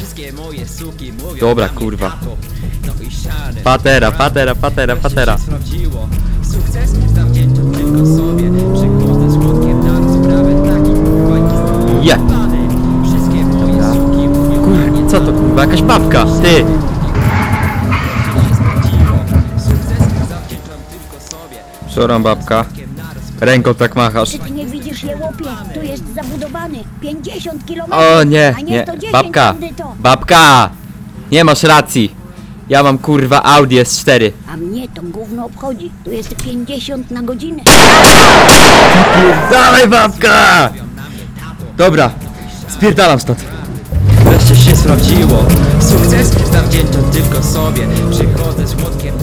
Wszystkie moje suki mówią Dobra, na mnie kurwa. tato. No i siadę. Patera, patera, patera, Wreszcie patera. się sprawdziło. Sukces zawdzięczam tylko sobie. Przychodzę z młotkiem na rozprawę taki kurwa jest Je. jebany. Wszystkie moje suki mówią na mnie Kur, co to kurwa, jakaś babka, ty! Przepraszam babka. Na rozprawę Ręką tak machasz. Czy ty nie widzisz je łopie? Tu jest zabudowany. 50 km. O nie, a nie, nie, 110 babka, bandyto. babka! Nie masz racji. Ja mam kurwa Audi S4. A mnie to gówno obchodzi. Tu jest 50 na godzinę. Dawaj babka! Dobra, spierdalam stąd. Wreszcie się sprawdziło Sukces zawdzięczam tylko sobie Przychodzę z młotkiem